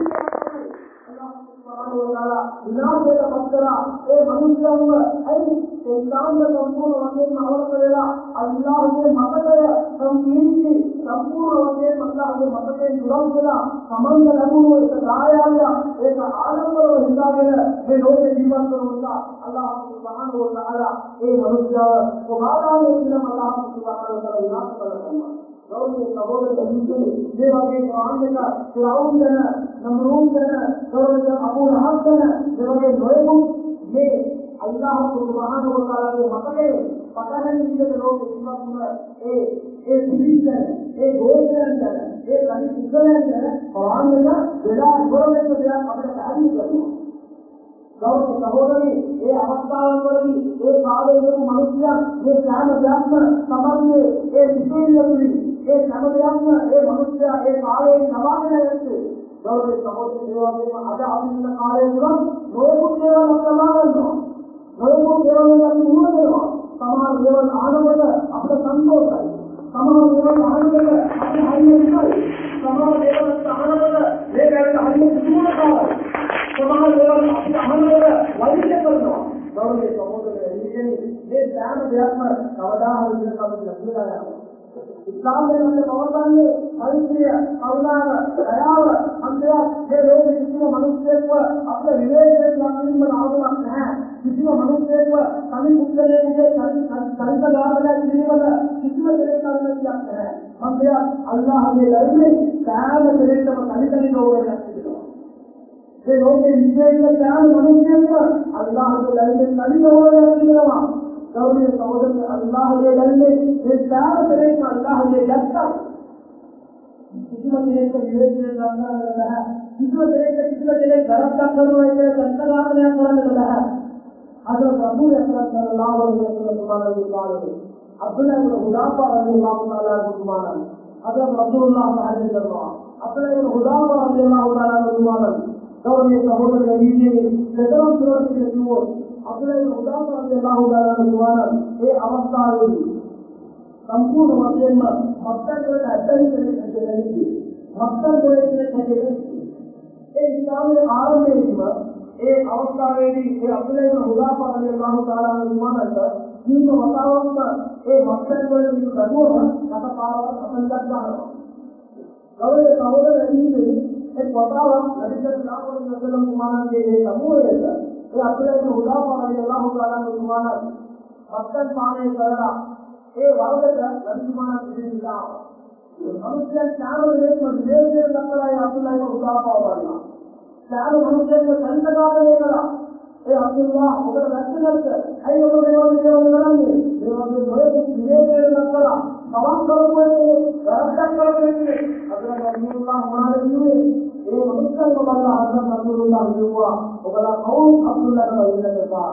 ಇಲಾಖೆಯ ಮಕ್ಕಳ ಏ ಮನುಷ್ಯವ ಐ ಶೈತಾನ್ಯ ಸಂಪೂರ್ಣವನ್ನು ಅವರಲ್ಲ ಅಲ್ಲಾಹಗೆ ಮತಗಳ ಸಂಪೀಡಿಸಿ ಸಂಪೂರ್ಣವಾಗಿ ಅಲ್ಲಾಹಗೆ ಮತಕ್ಕೆ ಸುರಂಗದ ಸಂಬಂಧ ನಗುವ ಏಕ ದಾಯಾಲ ಏಕ ಆಡಂಬರವ ಹಿಂದಾಗದ ಏ ಲೋಕ ಜೀವಂತರುಲ್ಲ ಅಲ್ಲಾಹ ಸುಬಹಾನಹು ವತಆಲ ಏ ಮನುಷ್ಯ ಸ್ವಭಾವವನ್ನು ಅಲ್ಲಾಹ ಸುಬಹಾನಹು ವತಆಲ ಇಲಾಖೆ වතාලා ඒ මනුෂ්‍යව කොහාදාම කියන අල්ලාහ් සුබ්හානහු වතාලා විනාශ කරනවා ගෞරවයේ සහෝදර මිත්‍රයෝ මේ වගේ ප්‍රාණයක ෆිරාවුන් ගැන නම්රූන් ගැන ගෞරවයේ අබූ ලහබ් ගැන මේ වගේ නොයෙකුත් මේ අල්ලාහ් සුබ්හානහු වතාලාගේ මතකයේ පටහැනි විදිහට ලෝක ජීවත් වුණ ඒ ඒ පිළිස්සන ඒ ගෝත්‍රයන් ගැන ඒ කණි කුසලයන් ගැන ප්‍රාණයක වෙලා ඉවර වෙන දෙයක් අපිට පැහැදිලි කරනවා. ගෞරව සහෝදරි ඒ අවස්ථාවන් වලදී ඒ කාලයේ ඉන්න මිනිස්යන් මේ සෑම දෙයක්ම සමන්නේ ඒ විශේෂයතුලි ඒ හැම දෙයක්ම ඒ මිනිස්යා ඒ කාලයේ නවාගෙන යන්නේ ගෞරව සහෝදරි ඒ වගේම අද අපි ඉන්න කාලය තුළ නොයෙකුත් දේවල් අපිට ලබනවා නොයෙකුත් දේවල් අපි මුහුණ දෙනවා. සමහර දේවල් ආනකොට අපිට සන්තෝෂයි. සමහර දේවල් ආනකොට අපි හරියට ඉස්සයි සමහර දේවල් ආනකොට මේක ඇත්ත හරියට සුමුණකාරයි සමහර දේවල් අපිට අහන්නට වෛද්‍ය කරනවා. ගෞරවනීය සහෝදරයනි මේ සෑම දෙයක්ම කවදා හරි විදිහට අපිට ලැබුණා යනවා. ඉස්ලාමයේ මත පවතන්නේ මෛත්‍රිය, කරුණාව, දයාව, අන්තය මේ ලෝකෙ කිසිම මිනිසෙක්ව අපේ විවේකයෙන් ලක්වීමට අවශ්‍යමක් නැහැ. කිසිම මිනිසෙක්ව තනි පුද්ගලයෙකුගේ චරිත ගාමලා කිරීමට කිසිම දෙයක් කරන්න දෙයක් නැහැ. අන්තය අල්ලාහගේ ලැබෙන්නේ සෑම දෙයකම තනි තනි ගෞරවයක් තිබෙනවා. මේ ලෝකේ විශේෂ ඥාන මිනිස්සුන්ට අල්ලාහගේ ලැබෙන කලිතෝරයක් තිබෙනවා. دور سعودت میں اللہ لے لڑنے پھر چار طرح کا اللہ لے لگتا خدمت කිව්වෝ අපේ උදාහරණ අල්ලාහ් දාලා ඒ අවස්ථාවේදී සම්පූර්ණ වශයෙන්ම මත්තර ඇත්තටම කෙනෙක් මත්තර කෙනෙක් හැදෙන්නේ ඒ ඉස්ලාමයේ ආරම්භයේදීම ඒ අවස්ථාවේදී ඒ අපේ උදාහරණ අල්ලාහ් දාලා දුමානට දීර්ඝ වතාවක් ඒ මත්තර වලින් දඩුවම අතපාරව අතල්ලක් ගන්නවා. ගෞරවනීය සහෝදර නබීගේ එක් වතාවක් නබි සල්ලල්ලාහු අලයිහි වසල්ලම් කුමාරන්ගේ ඒ සමූහයට அப்படியே உதாபாவையெல்லாம் சொல்லுவாங்க. மக்கள் பானையை சொல்லலாம் ஏ வரவேற்க நடிக்குமான தெரியுதுதான் மனுஷன் சேனல் ஏற்பட்டு வேறு வேறு மக்களாய் அப்படிலாம் உதாபா வரலாம் சேனல் மனுஷன் சந்ததாக இருக்கலாம் ஏ அப்படிங்களா உங்களோட ரத்தனத்தை ஐநூறு தேவதைகளுக்கு தேவதை வேறு කරලා තවත් කරපුවේ වැරද්දක් කරපුවේ අදලා රසූලුල්ලාහ් මොනවද කිව්වේ ඒ මනුස්සයන් ඔබලා හදන රසූලුල්ලාහ් කිව්වා ඔබලා කවුරුත් අබ්දුල්ලාහ් වදින්න එපා.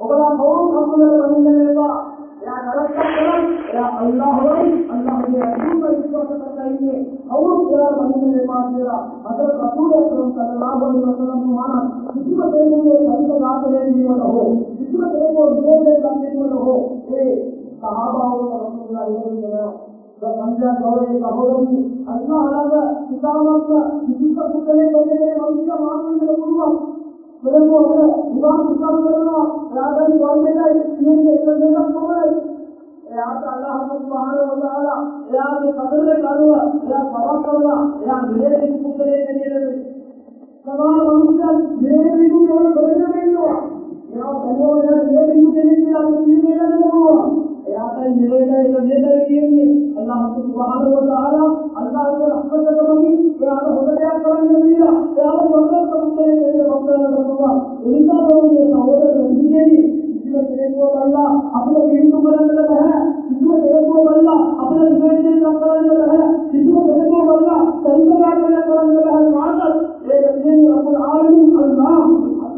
ඔබලා කවුරුත් අබ්දුල්ලාහ් වදින්න එපා. එයා නරක කරලා එයා අල්ලාහ් වයි. අල්ලාහ්ගේ අදීම විශ්වාස කරලා ඉන්නේ. කවුරුත් එයා වදින්න එපා කියලා අද රසූලුල්ලාහ් සල්ලල්ලාහු අලයිහි වසල්ලම් මාන කිසිම දෙයකින් පරිත ඝාතනය කිරීමට හෝ කිසිම දෙයක විරෝධයක් දක්වන්නට හෝ ඒ සහාබාවෝ රසූලුල්ලාහ් ඉවරගෙන සංජා ගෞරේ සහෝදරි අල්ලාහ් කිතාමත් කිසිම පුද්ගලයෙක් වෙන්නේ මනුෂ්‍ය මානවයෙකුට පුළුවන් මෙලොව ඔබ විවාහ උත්සාහ කරනවා රාගයි වර්ණයයි කියන්නේ එක දෙකක් පමණයි එයාට අල්ලාහ් සුබ්හානහු වතාලා එයාගේ කතරේ කරුව එයා පවක් කරලා එයා මිලේ පුද්ගලයෙක් කියන්නේ සමාන මනුෂ්‍යයන් මේ විදිහට කරගෙන ඉන්නවා එයා බොහෝම මේ විදිහට علاقہ ملے گا یا ملے گا یہ نہیں اللہ سبحانہ و تعالی، اللہ کے رحمت سے کروں گی کہ آپ ہوتا ہے آپ کریں گے میرا کہ آپ مطلب سمجھتے ہیں کہ مطلب نہ کروں گا ان کا لوگوں نے سہولت نہیں دے گی اللہ اپنے دین کو بدل رہا ہے، جس میں تیرے کو بدلا اپنے دین کے کم کرنے لگا ہے جس میں تیرے کو بدلا طریقہ کار کرنے لگا ہے مانت ایک دین رب العالمین، اللہ۔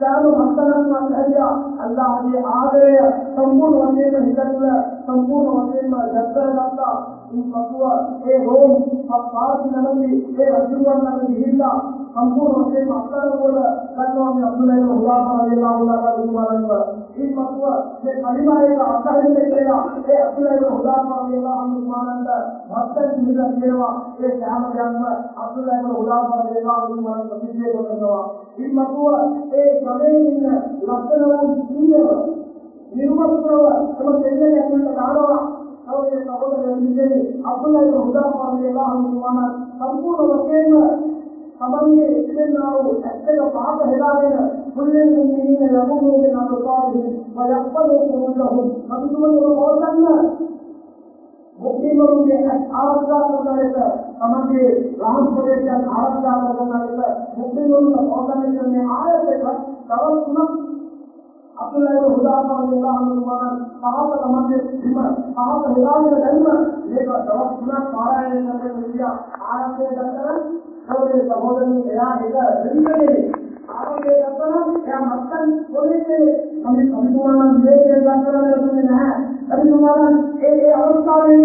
ගෞරවයේ සහෝදරයන්ගේ සාමයත්ම අතහැරියා සාම මන්තනක්ම අතහැරියා අල්ලාහගේ ආදරය සම්පූර්ණ වශයෙන්ම හිත තුළ සම්පූර්ණ වශයෙන්ම දැක්කරගත්තා පසුව ඒ රෝම් පාර්සි නමි ඒ රජුවන් නම් ගිහිල්ලා සම්පූර්ණ වශයෙන්ම අත්තරවල ගන්නවා. මේ ಈ ಮಕ್ಕಳ ಅನಿವಾರ್ಯದ ಅರ್ಥದಿಂದ ಕೇಳುವ ಏ ಅಬ್ದುಲ್ಲಾಹಿಬ್ನ ಹುದಾಫಾವಿಯಲ್ಲ ಅನ್ನು ಮಾನಂದ ಭಕ್ತ ನಿಮಿದ ಕೇಳುವ ಏ ಶ್ಯಾಮ ಜಾನ್ಮ ಅಬ್ದುಲ್ಲಾಹಿಬ್ನ ಹುದಾಫಾವಿಯಲ್ಲ ಅನ್ನು ಮಾನಂದ ಸಿದ್ಧೇ ಕೊಡುವ ಈ ಮಕ್ಕಳ ಏ ಸಮಯದಿಂದ ಲಕ್ಷಣವಾಗಿ ಸೀಯವ ನಿರ್ವಹಿಸುವ ನಮ್ಮ ಚೆನ್ನೈ ಅತ್ಯಂತ ದಾರವ ಅವರಿಗೆ ಸಹೋದರ ಇದ್ದೇನೆ ಅಬ್ದುಲ್ಲಾಹಿಬ್ನ ಹುದಾಫಾವಿಯಲ್ಲ ಅನ್ನು ಮಾನ ಸಂಪೂರ್ಣ ವಕೆಯನ್ನು තමන්ගේ ඉස්සෙන්නා වූ ඇත්තක පාප හෙලාගෙන මුල්ලෙන් මුල්ලින යමුනෝගේ නම් පාපි වයප්පලෝ කුමුලහු අතුමනෝ පවසන්න මුක්තිමරුගේ ආරක්ෂා කරන ලෙස තමන්ගේ රාහස් ප්‍රදේශයන් ආරක්ෂා කරන ලෙස මුක්තිමරුගේ පවසන්න කියන්නේ ආයතක තව තුනක් අතුලගේ උදාහරණ දෙලා හඳුන්වන පහත තමන්ගේ හිම පහත හෙලාගෙන දැම්ම මේක තව තුනක් පාරායනය කරන විදිය ආරක්ෂා කරන அவருடைய சகோதரன் எல்லாம் வெளிப்படையில் அவருடைய தப்பனம் என் மக்கள் சொல்லிட்டு நம்மை சம்பூர்ணம் அதுக்குமாதான் அவருக்காகவே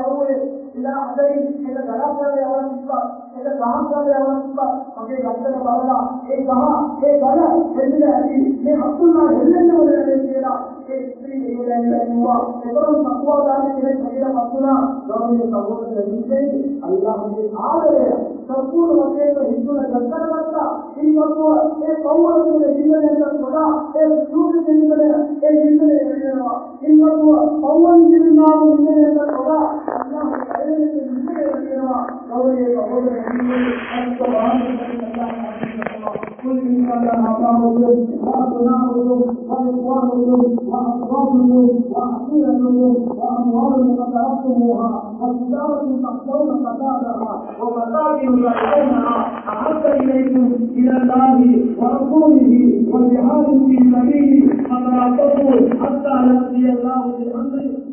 அவருடைய එදා හදරින් එක ගලක් වල යවලා තිබ්බා එක ගහක් වල යවලා තිබ්බා මගේ ගත්තට බලලා ඒ ගහ ඒ ගල හෙල්ලෙන්න ඇති. මේ අතුල්ලා හෙල්ලෙන්න ඕනේ කියලා ඒ ඉස්ත්‍රි දෙවියන් කියනවා ඒකම සක්වාදාන කෙනෙක් කියලා වතුනා ගෞරවනීය සහෝදරයන් ඉන්නේ අල්ලාහගේ ආදරය සම්පූර්ණ වශයෙන් හිතුන ගත්තට වත්තා ඉන්වත්ව ඒ කවුරුන්ගේ ජීවිතයට වඩා ඒ සූර්ය දෙවියනේ ඒ ජීවිතේ වෙනවා ඉන්වත්ව කවුරුන්ගේ නාම දෙවියන්ට වඩා අල්ලාහ قوله فقل النبي صلى وجهاد في سبيله فلا حتى ياتي الله بامره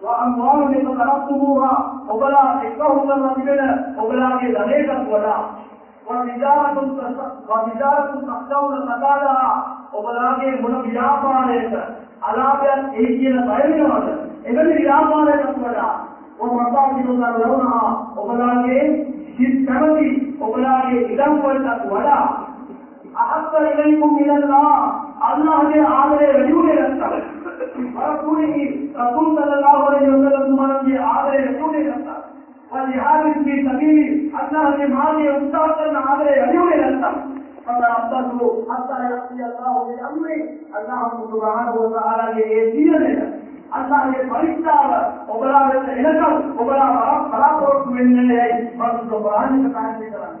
تقولا وأموال تقربتموها أولاد إكهم المسجد أولاد لديك تقولا وتجارة وتجارة تخشون فسادها ඔබලාගේ මොන ව්‍යාපාරයක අලාභයක් ඒ කියන බය වෙනවද එවැනි ව්‍යාපාරයකට වඩා ඔබ මතාකිනුන ලවනා ඔබලාගේ සිත් කැමති ඔබලාගේ ඉඩම් වලට වඩා අහත් ඉලයිකුම් ඉලල්ලා අල්ලාහගේ ආදරය වැඩි වුණේ නැත්තම් வரக்கூடிய ரசூல் சல்லல்லாஹு அலைஹி வஸல்லம் மானுடைய ஆதரவை ரசூலே கண்டார் والجهاد في سبيل الله لمالي مستقبل عبره اليوم الأسلام فتعبده حتى يأتي الله بأمره الله سبحانه وتعالى يأتينا அல்லாஹ்வுடைய பரிசால ஒவ்வொரு இலக்கம் ஒவ்வொரு பராபரப்பு என்ன பரிசு பராஜிக்கிறாங்க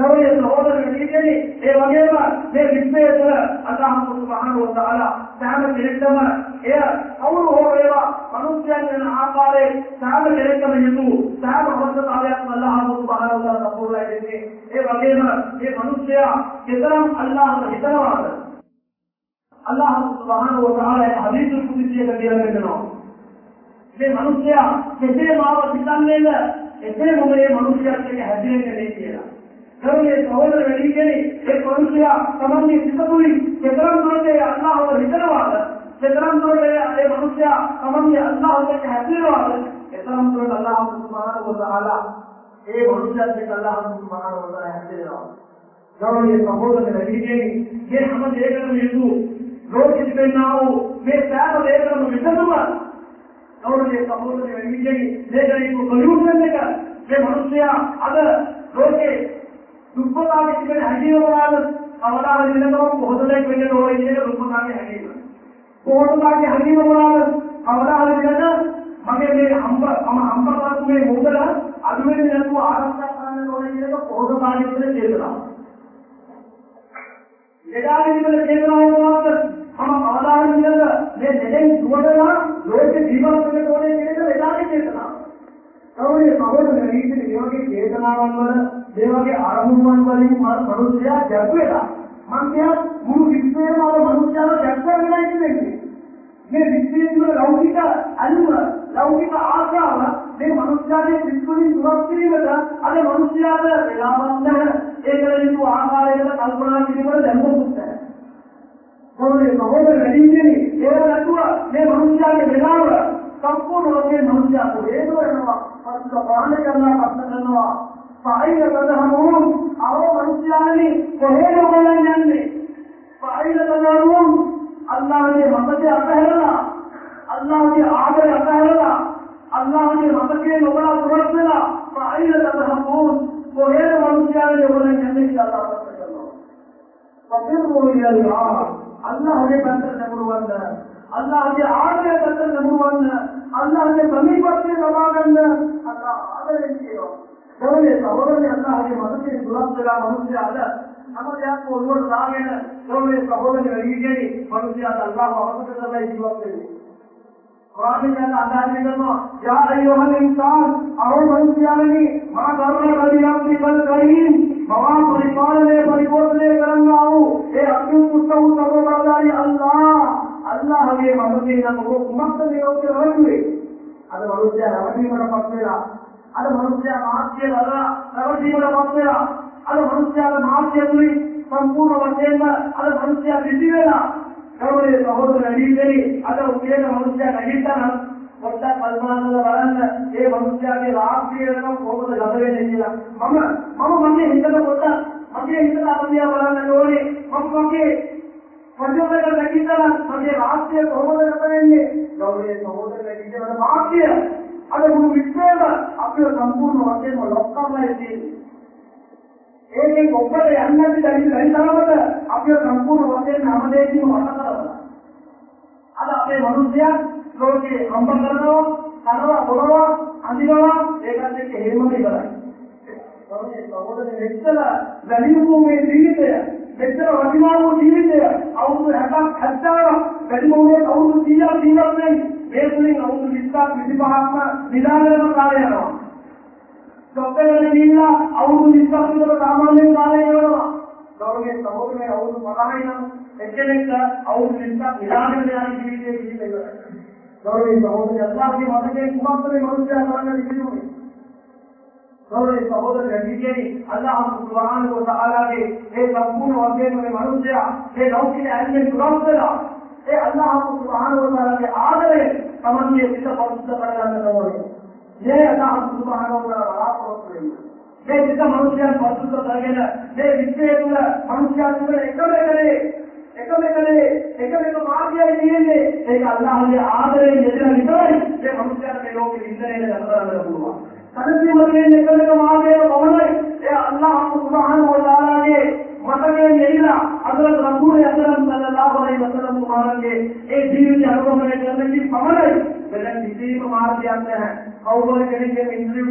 සමයේ සහෝදරයනි ඒ වගේම මේ විශ්වයේ තුළ අල්ලාහ් සුබ්හානහු වතාලා සෑම කෙනෙක්ටම එය කවුරු හෝ වේවා මනුෂ්‍යයන් වෙන ආකාරයේ සෑම කෙනෙක්ටම යතු සෑම අවස්ථාවයක්ම අල්ලාහ් සුබ්හානහු වතාලා කපුරලා දෙන්නේ ඒ වගේම මේ මනුෂ්‍යයා කෙතරම් අල්ලාහට හිතනවාද? අල්ලාහ් සුබ්හානහු වතාලා හදීස් කුදිසියක කියලා දෙනවා. මේ මනුෂ්‍යයා කෙසේ මාව හිතන්නේද එසේ මොම මේ මනුෂ්‍යයෙක් එක්ක හැදෙන්නේ නැහැ කියලා. කරුණේ සහෝදර වැඩි කියන්නේ ඒ මනුෂ්‍ය මනුෂ්‍යයා තමන්ගේ සිත තුළින් කෙතරම් දුරට අල්ලාහව හිතනවාද? කෙතරම් දුරට ඒ මනුෂ්‍යයා තමන්ගේ අල්ලාහව එක්ක හැසිරෙනවාද? එතරම් දුරට අල්ලාහ් සුබ්හානහු වතාලා ඒ මනුෂ්‍යයත් එක්ක අල්ලාහ් සුබ්හානහු වතාලා හැසිරෙනවා. ගෞරවනීය සහෝදරයනි මේ හැම දෙයකම යුතු ලෝකෙ තිබෙනා වූ මේ සෑම දෙයකම විසඳුම ගෞරවනීය සහෝදරයනි මේක මේක සොලියුෂන් එක මේ මනුෂ්‍යයා අද ලෝකේ දුප්පතාගේ තිබෙන හැඟීම මොනවාද? අවදාන දිනකම පොහොසලෙක් වෙන්න ඕනේ කියන දුප්පතාගේ හැඟීම. පොහොසතාගේ හැඟීම මොනවාද? අවදාන දිනක මගේ මේ අම්බ මම අම්බ කරපු මේ මොකද අඩු වෙන්නේ නැතුව ආරක්ෂා කරන්න ඕනේ කියන පොහොසතාගේ තියෙන චේතනාව. එදාගේ තිබෙන චේතනාව මොනවාද? මම අවදාන දිනක මේ දෙයෙන් දුවදලා ලෝකේ ජීවත් වෙන්න ඕනේ කියන එක එදාගේ චේතනාව. තමයි සමෝධන රීතියේ මේ වගේ චේතනාවන් වල මේ වගේ අරමුණුන් වලින් මනුස්සයා දැක් වෙලා මම කියන මුළු විශ්වයම අර මනුස්සයාව දැක් වෙලා ඉන්නේ. මේ විශ්වයේ තුල ලෞකික අනුව ලෞකික ආශාව මේ මනුස්සයාගේ විශ්වයෙන් දුරස් කිරීමට අද මනුස්සයාට වෙලාවක් නැහැ. ඒකල යුතු ආකාරයකට කල්පනා කිරීමට දැනුමුත් නැහැ. කොහොමද සහෝදර වැඩින්නේ? ඒක නැතුව මේ මනුස්සයාගේ වෙලාව සම්පූර්ණ වශයෙන් මනුස්සයා කොහෙද වෙනවා? පස්ස පාලනය කරනවා ප්‍රශ්න කරනවා. فأين تذهبون أو மனுஷியானே கொலையில கொள்ளன் என்று فأين تذهبون அல்லாவுடைய மதத்தை அத்தகலாம் அல்லாவுடைய ஆதரவை அத்தகலாம் அல்லாவுடைய மதத்தை நுகரா துரத்தலாம் فأين تذهبون கொலையில மனுஷியானே கொள்ளன் என்று அல்லா பத்திருக்கிறோம் وفروا إلى العار அல்லாஹுடைய பத்திரத்தை முழுவந்த அல்லாஹுடைய ஆதரவை பத்திரத்தை முழுவந்த அல்லாஹுடைய சமீபத்தை நல்லாக அல்லாஹ் ஆதரவு செய்யணும் எனவே சகோதரனை அல்லாஹுடைய மதத்தை துலாம் செல்லாம் மனுஷியாக நமக்கு ஒருவர் தாகையான உறவுடைய சகோதரனை வெளியிட்டே மனுஷியாக அல்லாஹ் அவசரத்தை ஜீவாக்கள் يا أيها الإنسان أرو منسياني ما ضرر بيامي بل كريم مواں پریپالنے پریپوتنے کرنا ہو اے اپنے مستو سروداری اللہ اللہ ہمیں مدد دینا تو وہ مقصد ہے کہ رہے அது மனுஷன் அவசியம் பண்ண பார்த்துடா අද මිනිස්යා රැවටීමටපත් වෙලා අද මිනිස්යා මාත්‍ය වල රැවටීමටපත් වෙලා අද මිනිස්යාගේ මාත්‍ය තුලින් සම්පූර්ණ වශයෙන්ම අද මිනිස්යා පිටි වෙලා ගෞරවනීය සහෝදර වැඩිහිටි අද උදේට මිනිස්යා නැගිට්ටනම් පොඩ්ඩක් කල්පනා කරලා බලන්න ඒ මිනිස්යාගේ රාත්‍රිය වෙනකම් කොහොමද ගත වෙන්නේ කියලා. මම මම මගේ හිතට පොඩ්ඩක් මගේ හිතට අපදියා බලන්න ඕනේ. මම මගේ පොඩ්ඩක් නැගිටලා මගේ රාත්‍රිය කොහොමද ගත වෙන්නේ? ගෞරවනීය සහෝදර වැඩිහිටි මාත්‍ය. අද මුළු විශ්වයම අපේ සම්පූර්ණ වශයෙන්ම ලොක්කමයි තියෙන්නේ ඒකෙන් ඔබට යන්නත් බැරි බැරි තරමට අපේ සම්පූර්ණ වශයෙන් හැමදේකම වට කරනවා. අද අපේ මිනිස්සයා ලෝකේ හම්බ කරනවා, කනවා, බොනවා, අඳිනවා, ඒකත් එක්ක හේමම ඉවරයි. ඒ සහෝදරනේ මෙච්චර වැලිමු මේ ජීවිතය, මෙච්චර වටිනා වූ ජීවිතය, අවුරුදු 60ක් 70ක් වැලිමුනේ අවුරුදු 100ක් ජීවත් වෙන්නේ. මේ තුලින් අවුරුදු 20ක් 25ක්ම නිදාගෙන කාලය යනවා. ડોક્ટરને ගිහිල්ලා අවුරුදු 20ක් විතර සාමාන්‍යයෙන් කාලය ගෙවනවා. ගෞරවයෙන් සහෝදරනේ අවුරුදු 50යි නම් එක්කෙනෙක් අවුරුදු 20ක් නිදාගෙන යන ජීවිතයේ ජීවිතය ඉවරයි. ගෞරවයෙන් සහෝදරනේ අල්ලාහ්ගේ මතකේ කුමක්ද මේ මනුස්සයා කරන්න ඉතිරිුනේ? ගෞරවයෙන් සහෝදරනේ විදියේ අල්ලාහ් සුබ්හානහු වතාලාගේ ඒ සම්පූර්ණ වශයෙන්ම මේ මනුස්සයා මේ ලෞකික ඇල්මෙන් දුරස් அல்லாஹுக்கு சுபஹானுடைய ஆதரவை தமக்கு சித்தப்படுத்தப்படலாம் ஏ அல்லாஹுக்கு சுபஹானுடைய வராப்படுத்தப்படுகிறது ಏ ಇದ್ದ ಮನುಷ್ಯ ಪರಿಶುದ್ಧ ತರಗಿಲ್ಲ ಏ ವಿದ್ಯೆಯಿಂದ ಮನುಷ್ಯ ಎಕ್ಕಬೇಕಲೇ ಎಕ್ಕಬೇಕಲೇ ಎಕ್ಕಬೇಕು ಮಾತಿಯಲ್ಲಿ ನೀರಿದೆ ಈಗ ಅಲ್ಲಾಹಲ್ಲಿ ಆದರೆ ಎದುರಾಗಿದ್ದಾರೆ ಏ ಮನುಷ್ಯನ ಮೇಲೆ ಹೋಗಿ ನಿಂದನೆಯ ನಂತರ ಸದಸ್ಯ ಮನೆಯಲ್ಲಿ ಎಕ್ಕಬೇಕು ಮಾತೆಯ ಪವನ ಏ ಅಲ್ಲಾಹನ್ನು ಸುಧಾರಣೆ මේ මනුෂ්‍යයන් මේ ලෝකෙ ඉන්දරේ කරන්න පුළුවන්. සනසීමකෙන් එකම එක මාර්ගය පමණයි. ඒ අල්ලාහ් සුබ්හානහු වතාලාගේ මතකයෙන් යෙදিলা අදලත් රසූල් අකරම් සල්ලල්ලාහු අලයිහි වසල්ලම් කුමාරගේ ඒ ජීවිතය අනුගමනය කරන්නේ පමණයි. වෙන කිසිම මාර්ගයක් නැහැ. කවුරුහරි කෙනෙක්ගෙන් ඉන්ටර්විව්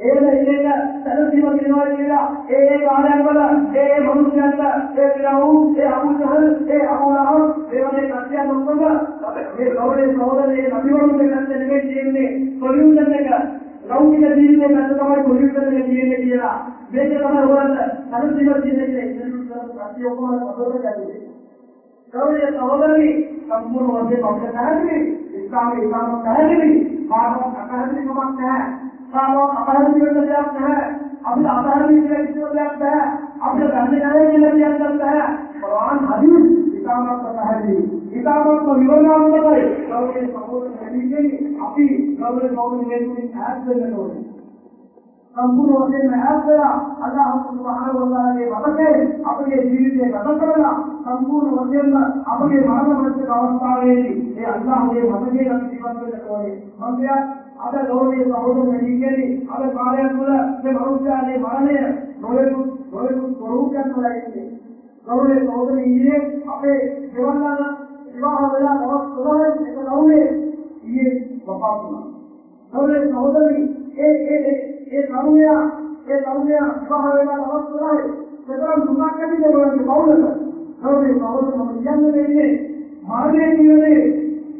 කරනවා නම් එක මාර්ගයක් මේ තුලින් සැලසීම තියෙනවා කියලා ගෞරවනීය සහෝදර වැඩිහිටියනි ගෞරවනීය සහෝදර වැඩිහිටියනි මේක ඔබේම එහෙම ඉන්ටර්විව් කරපු කට්ටිය ඔක්කොම අද කපුටකට ගිහිල්ලා ඉන්නේ එහෙම ඉන්නේ සැලසීම තියෙනවා කියලා ඒ ඒ කාලයන් වල ඒ ඒ මනුස්සයන්ට ඒ ෆිරාවුන් ඒ අබු ජහල් ඒ අබු ලහබ් ඒ වගේ කට්ටියන් ඔක්කොම මේ ගෞරවනීය සහෝදරේ නබිවරුන්ගේ පැත්තේ නෙමෙයි තියෙන්නේ. සොලියුෂන් එක ලෞකික ජීවිතේ පැත්ත තමයි සොලියුෂන් එක තියෙන්නේ කියලා. මේක තමයි හොරන්න සැලසීම තියෙන්නේ කියලා ඉන්ටර්විව් කරපු කට්ටිය ඔක්කොම කපුටකට ගිහිල්ලා ගෞරවය සහෝදරනි සම්පූර්ණ වශයෙන් අපිට පැහැදිලි. ඉස්ලාමයේ ඉස්ලාම පැහැදිලි. කාටවත් අපහැදිලිකමක් නැහැ. කාටවත් අපහැදිලි වෙන්න දෙයක් නැහැ. අපිට අපහැදිලි කියලා කිසිම දෙයක් නැහැ. අපිට ගන්න නැහැ කියලා කියන්නත් නැහැ. කුර්ආන් හදීස් ඉස්ලාමත් පැහැදිලි ඉස්ලාමත් විවරණාත්මකයි ගෞරවය සහෝදර හැදීගෙන අපි ගෞරව ගෞරව වේතුලින් ඈත් වෙන්න ඕනේ. සම්පූර්ණ වශයෙන් ඈත් වෙලා අල්ලාහ් සුබ්හානහු වතාලාගේ මතකේ අපගේ ජීවිතේ ගත කරලා සම්පූර්ණ වශයෙන්ම අපගේ මරණ මනසක අවස්ථාවේදී ඒ අල්ලාහ්ගේ මතකේ අපි ජීවත් වෙන්න ඕනේ. මන්දයා அதை நோய் சமூகம் நீங்கள் அதை காலையில் மனுஷாலே மரணே மரணே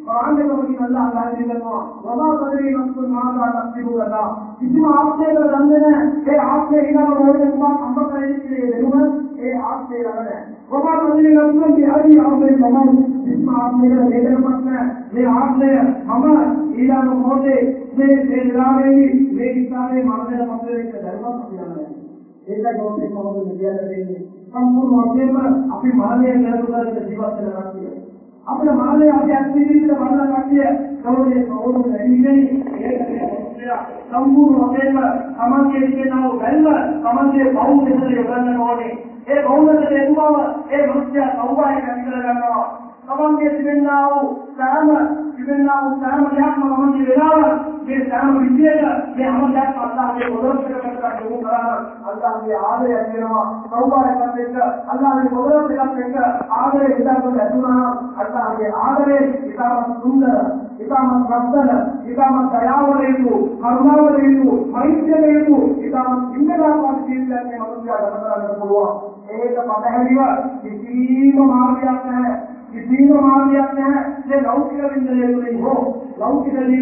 කියන්නේ කුරාන් එකම කියන අල්ලාහ් ගානේ කරනවා වමා කදරි නස්තුල් මාදා තක්තිබු කදා කිසිම ආත්මයක දන්නේ නැහැ ඒ ආත්මය ඊළඟ මොහොතේ කුමක් අම්බ කරේ කියලා දෙනුම ඒ ආත්මය ළඟ නැහැ වමා කදරි නස්තුල් බිහරි ආත්මේ මම කිසිම ආත්මයක වේදනපත් නැහැ මේ ආත්මය මම ඊළඟ මොහොතේ මේ මේ විලාමේදී මේ ඉස්ලාමයේ මරණයට පත් වෙන එක ධර්මයක් අපි දන්නේ ඒකයි මොකද කොහොමද කියන්නේ සම්පූර්ණ වශයෙන්ම අපි මරණය කරලා ජීවත් වෙන කතිය අපේ මානවය අපි අත්විඳින්න බලන කතිය කවුරුේ කවුරුද ලැබින්නේ ඒක සම්පූර්ණ වශයෙන්ම සමාජයේ තියෙනව බැල්ම සමාජයේ බෞද්ධ දෙයක් යොදන්න ඕනේ. ඒ බෞද්ධ දෙයක්ම ඒ මනුෂ්‍ය සෞභාගය කර ගන්නවා. සමාජයේ තිබෙනා වූ සාම තිබෙනා වූ සාම දෙයක්ම සමාජයේ වෙනවා මේ සාම විද්‍යාව මේ අමතයක් අල්ලාහගේ පොදොස්තර කරලා යොමු කරා අල්ලාහගේ ආදරය වෙනවා. සෞභාගයත් එක්ක අල්ලාහගේ පොදොස්තර එක්ක ආදරය විදාකට ඇතුණා අල්ලාහගේ ආදරය ඉතාම සුන්දර ඉතාම රස්සන ඉතාම දයාවරේතු කරුණාවරේතු මෛත්‍රියේතු ඉතාම ඉන්නලාපාත ජීවිතයක් මේ මනුස්සයා ගත කරන්න පුළුවන්. ඒක පතහැරිව කිසිම මාර්ගයක් නැහැ. කිසිම මාර්ගයක් නැහැ. මේ ලෞකික වින්දනය තුළින් හෝ ಲೌಕಿಕದಲ್ಲಿ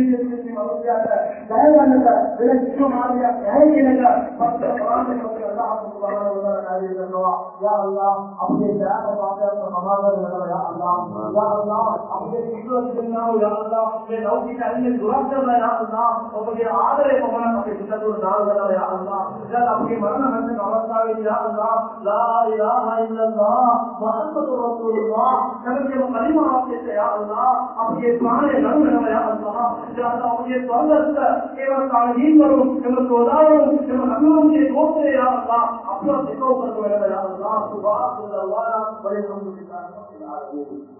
ಮದುವೆಯಾದ ದಯವಾದ ಬೆಳಕು ಮಾಡಿದ ನ್ಯಾಯಗಿನದ மற்ற பராமரிப்புகள் எல்லாம் அவனுக்கு வளர்வதாக நிறைவேறணுவா யா அல்லா அப்படியே அப்படியே விஸ்வசிக்கணும் யா அல்லா. என் லௌகிக அறிஞர் துரத்தவ யா அல்லா. உங்களுடைய ஆதரவை மகன மரணம் வந்து அவஸ்தாவை யா அல்லா. லா இலாஹ இல்லல்லா மஹம்மது ரசூலுல்லாஹ். நமக்கு கலிமா வாக்கியத்தை யா அப்படியே اللہ یا اللہ مجھے دولت ایوہ تعلیم کرو ایوہ سودا کرو ایوہ حکم مجھے دوست دے یا اللہ اپنا دکھو کر دو یا اللہ سبحان اللہ والحمد للہ